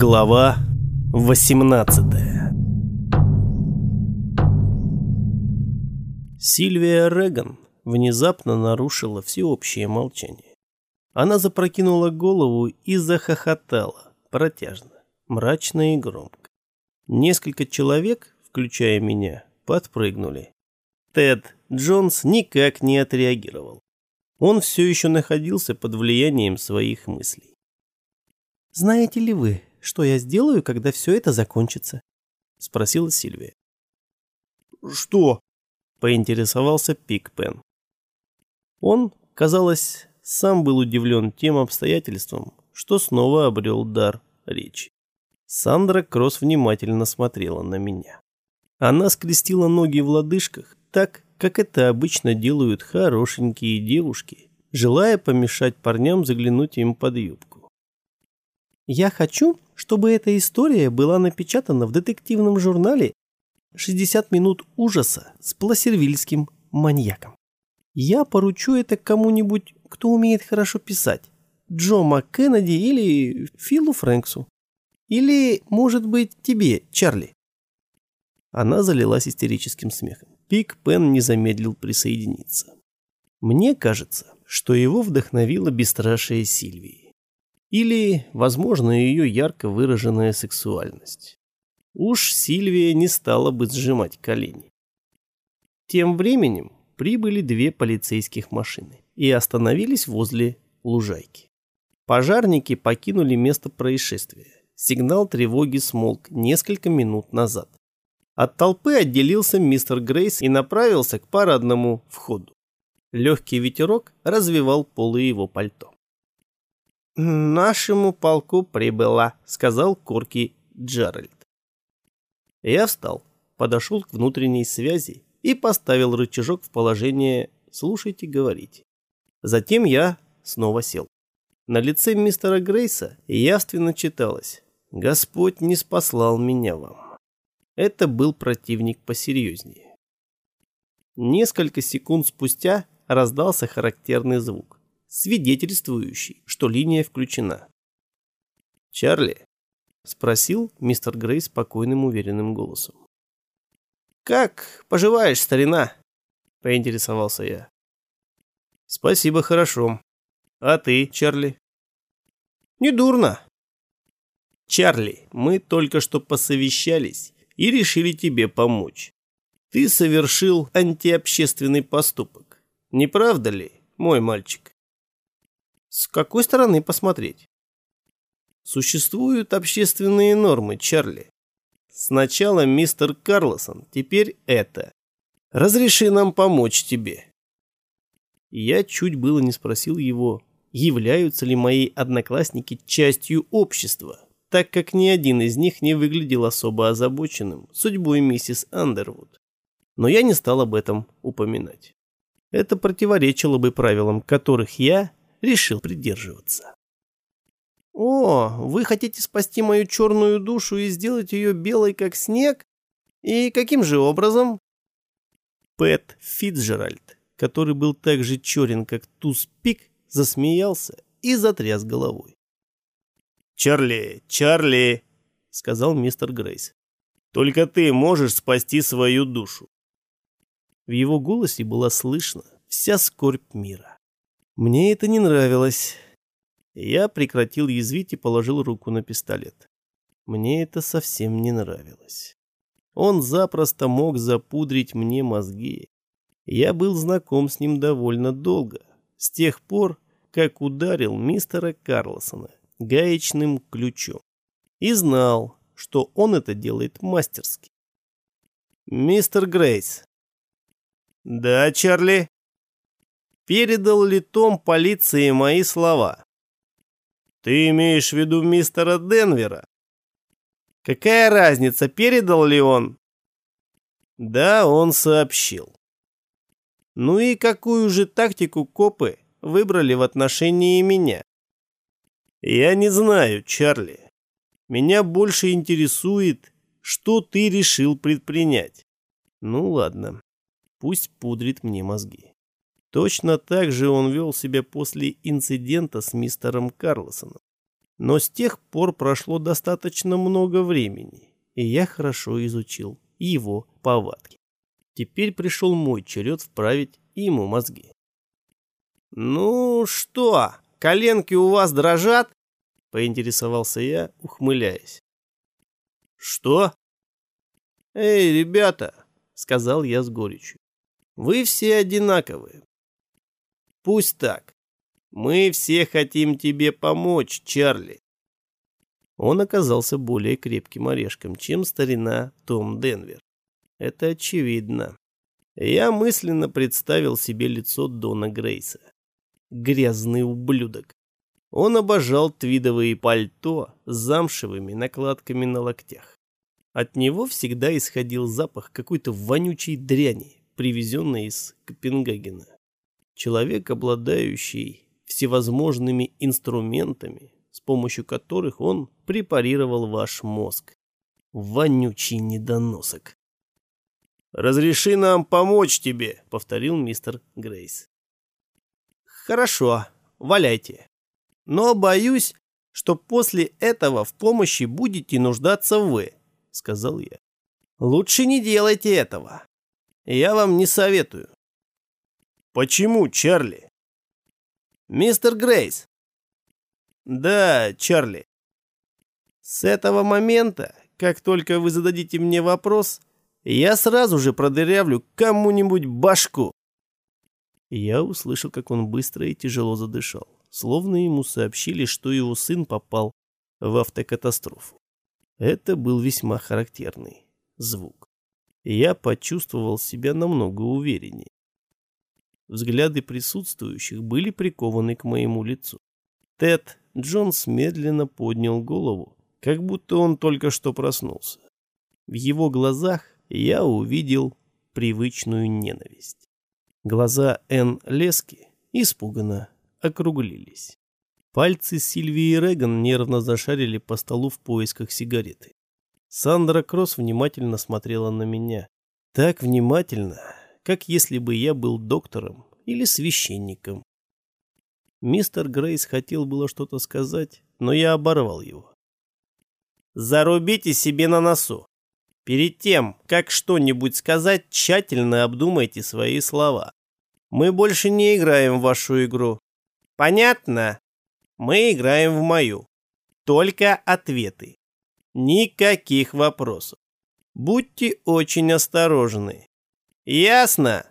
Глава 18 Сильвия Реган внезапно нарушила всеобщее молчание. Она запрокинула голову и захохотала, протяжно, мрачно и громко. Несколько человек, включая меня, подпрыгнули. Тед Джонс никак не отреагировал. Он все еще находился под влиянием своих мыслей. «Знаете ли вы, что я сделаю, когда все это закончится?» — спросила Сильвия. «Что?» — поинтересовался Пикпен. Он, казалось, сам был удивлен тем обстоятельством, что снова обрел дар речи. Сандра Кросс внимательно смотрела на меня. Она скрестила ноги в лодыжках так, как это обычно делают хорошенькие девушки, желая помешать парням заглянуть им под юбку. «Я хочу, чтобы эта история была напечатана в детективном журнале «60 минут ужаса с пласервильским маньяком». Я поручу это кому-нибудь, кто умеет хорошо писать. Джо МакКеннеди или Филу Фрэнксу. Или, может быть, тебе, Чарли. Она залилась истерическим смехом. Пик Пен не замедлил присоединиться. Мне кажется, что его вдохновила бесстрашие Сильвии. Или, возможно, ее ярко выраженная сексуальность. Уж Сильвия не стала бы сжимать колени. Тем временем прибыли две полицейских машины и остановились возле лужайки. Пожарники покинули место происшествия. Сигнал тревоги смолк несколько минут назад. От толпы отделился мистер Грейс и направился к парадному входу. Легкий ветерок развивал полы его пальто. «Нашему полку прибыла», — сказал Корки Джеральд. Я встал, подошел к внутренней связи и поставил рычажок в положение «слушайте, говорите». Затем я снова сел. На лице мистера Грейса явственно читалось «Господь не спаслал меня вам». Это был противник посерьезнее. Несколько секунд спустя раздался характерный звук свидетельствующий, что линия включена. «Чарли?» – спросил мистер Грей спокойным уверенным голосом. «Как поживаешь, старина?» – поинтересовался я. «Спасибо, хорошо. А ты, Чарли?» «Недурно». «Чарли, мы только что посовещались и решили тебе помочь. Ты совершил антиобщественный поступок. Не правда ли, мой мальчик?» С какой стороны посмотреть? Существуют общественные нормы, Чарли. Сначала мистер Карлосон, теперь это. Разреши нам помочь тебе. Я чуть было не спросил его, являются ли мои одноклассники частью общества, так как ни один из них не выглядел особо озабоченным судьбой миссис Андервуд. Но я не стал об этом упоминать. Это противоречило бы правилам, которых я решил придерживаться. «О, вы хотите спасти мою черную душу и сделать ее белой, как снег? И каким же образом?» Пэт Фитджеральд, который был так же черен, как туз пик, засмеялся и затряс головой. «Чарли, Чарли!» — сказал мистер Грейс. «Только ты можешь спасти свою душу». В его голосе была слышна вся скорбь мира. Мне это не нравилось. Я прекратил язвить и положил руку на пистолет. Мне это совсем не нравилось. Он запросто мог запудрить мне мозги. Я был знаком с ним довольно долго, с тех пор, как ударил мистера Карлсона гаечным ключом. И знал, что он это делает мастерски. «Мистер Грейс». «Да, Чарли?» Передал ли Том полиции мои слова. Ты имеешь в виду мистера Денвера? Какая разница, передал ли он? Да, он сообщил. Ну и какую же тактику копы выбрали в отношении меня? Я не знаю, Чарли. Меня больше интересует, что ты решил предпринять. Ну ладно, пусть пудрит мне мозги. Точно так же он вел себя после инцидента с мистером Карлосоном. Но с тех пор прошло достаточно много времени, и я хорошо изучил его повадки. Теперь пришел мой черед вправить ему мозги. «Ну что, коленки у вас дрожат?» — поинтересовался я, ухмыляясь. «Что?» «Эй, ребята!» — сказал я с горечью. «Вы все одинаковые. Пусть так. Мы все хотим тебе помочь, Чарли». Он оказался более крепким орешком, чем старина Том Денвер. Это очевидно. Я мысленно представил себе лицо Дона Грейса. Грязный ублюдок. Он обожал твидовые пальто с замшевыми накладками на локтях. От него всегда исходил запах какой-то вонючей дряни, привезенной из Копенгагена. Человек, обладающий всевозможными инструментами, с помощью которых он препарировал ваш мозг. Вонючий недоносок. «Разреши нам помочь тебе», — повторил мистер Грейс. «Хорошо, валяйте. Но боюсь, что после этого в помощи будете нуждаться вы», — сказал я. «Лучше не делайте этого. Я вам не советую». «Почему, Чарли?» «Мистер Грейс». «Да, Чарли. С этого момента, как только вы зададите мне вопрос, я сразу же продырявлю кому-нибудь башку. Я услышал, как он быстро и тяжело задышал, словно ему сообщили, что его сын попал в автокатастрофу. Это был весьма характерный звук. Я почувствовал себя намного увереннее. Взгляды присутствующих были прикованы к моему лицу. Тед Джонс медленно поднял голову, как будто он только что проснулся. В его глазах я увидел привычную ненависть. Глаза Энн Лески испуганно округлились. Пальцы Сильвии Реган нервно зашарили по столу в поисках сигареты. Сандра Кросс внимательно смотрела на меня. Так внимательно, как если бы я был доктором или священником. Мистер Грейс хотел было что-то сказать, но я оборвал его. «Зарубите себе на носу. Перед тем, как что-нибудь сказать, тщательно обдумайте свои слова. Мы больше не играем в вашу игру. Понятно? Мы играем в мою. Только ответы. Никаких вопросов. Будьте очень осторожны. Ясно?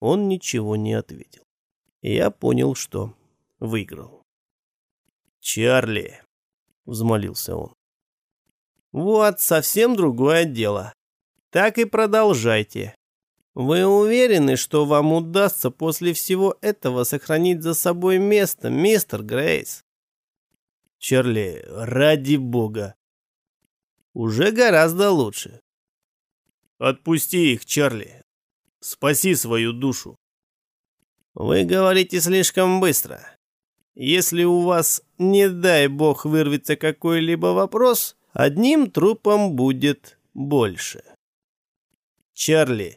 Он ничего не ответил. Я понял, что выиграл. «Чарли», — взмолился он, вот, совсем другое дело. Так и продолжайте. Вы уверены, что вам удастся после всего этого сохранить за собой место, мистер Грейс? Чарли, ради бога. Уже гораздо лучше. Отпусти их, Чарли. Спаси свою душу. Вы говорите слишком быстро. Если у вас, не дай бог, вырвется какой-либо вопрос, одним трупом будет больше. Чарли,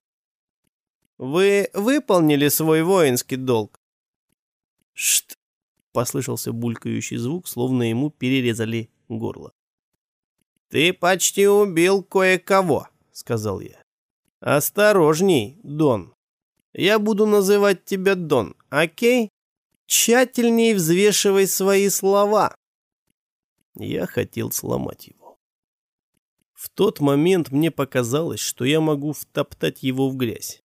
вы выполнили свой воинский долг? Шт! Послышался булькающий звук, словно ему перерезали горло. «Ты почти убил кое-кого», — сказал я. «Осторожней, Дон. Я буду называть тебя Дон, окей? Тщательней взвешивай свои слова». Я хотел сломать его. В тот момент мне показалось, что я могу втоптать его в грязь.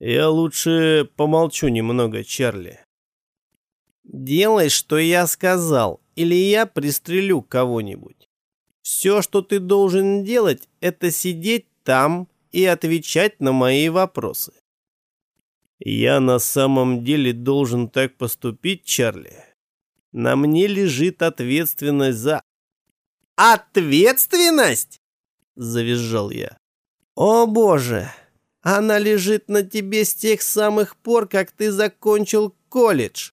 Я лучше помолчу немного, Чарли. Делай, что я сказал, или я пристрелю кого-нибудь. Все, что ты должен делать, это сидеть там и отвечать на мои вопросы. Я на самом деле должен так поступить, Чарли. На мне лежит ответственность за «Ответственность?» — завизжал я. «О боже, она лежит на тебе с тех самых пор, как ты закончил колледж.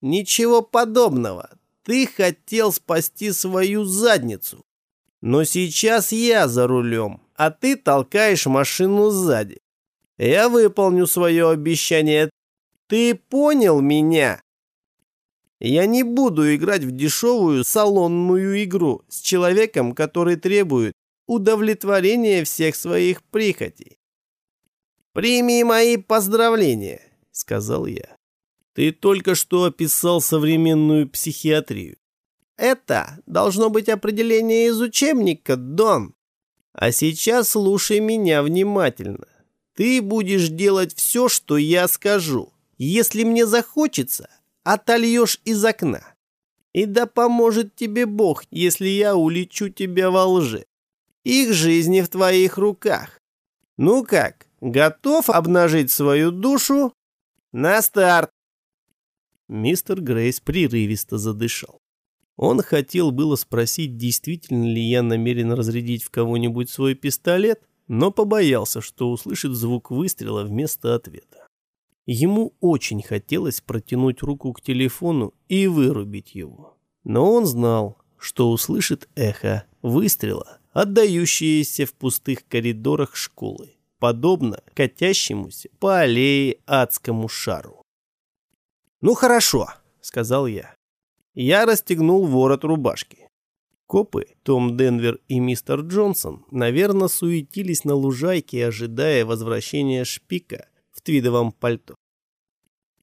Ничего подобного. Ты хотел спасти свою задницу. Но сейчас я за рулем, а ты толкаешь машину сзади. Я выполню свое обещание. Ты понял меня?» Я не буду играть в дешевую салонную игру с человеком, который требует удовлетворения всех своих прихотей. «Прими мои поздравления», — сказал я. «Ты только что описал современную психиатрию. Это должно быть определение из учебника, Дон. А сейчас слушай меня внимательно. Ты будешь делать все, что я скажу. Если мне захочется, отольешь из окна. И да поможет тебе Бог, если я улечу тебя во лжи. Их жизни в твоих руках. Ну как, готов обнажить свою душу? На старт!» Мистер Грейс прерывисто задышал. Он хотел было спросить, действительно ли я намерен разрядить в кого-нибудь свой пистолет, но побоялся, что услышит звук выстрела вместо ответа. Ему очень хотелось протянуть руку к телефону и вырубить его. Но он знал, что услышит эхо выстрела, отдающееся в пустых коридорах школы, подобно катящемуся по аллее адскому шару. «Ну хорошо», — сказал я. Я расстегнул ворот рубашки. Копы, Том Денвер и мистер Джонсон, наверное, суетились на лужайке, ожидая возвращения шпика в твидовом пальто.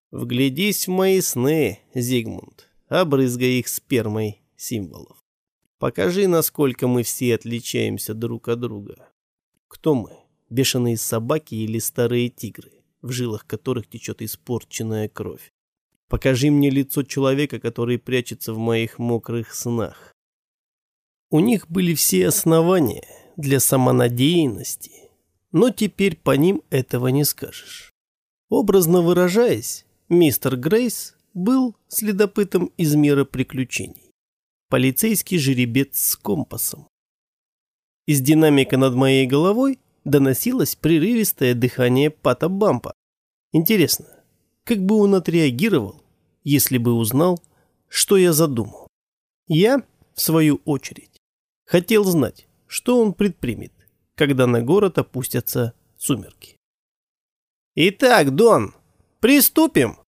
Вглядись в мои сны, Зигмунд, обрызгай их спермой символов. Покажи, насколько мы все отличаемся друг от друга. Кто мы? Бешеные собаки или старые тигры, в жилах которых течет испорченная кровь? Покажи мне лицо человека, который прячется в моих мокрых снах. У них были все основания для самонадеянности, но теперь по ним этого не скажешь. Образно выражаясь, мистер Грейс был следопытом из мира приключений. Полицейский жеребец с компасом. Из динамика над моей головой доносилось прерывистое дыхание Пата Бампа. Интересно, как бы он отреагировал, если бы узнал, что я задумал. Я, в свою очередь, хотел знать, что он предпримет, когда на город опустятся сумерки. «Итак, Дон, приступим!»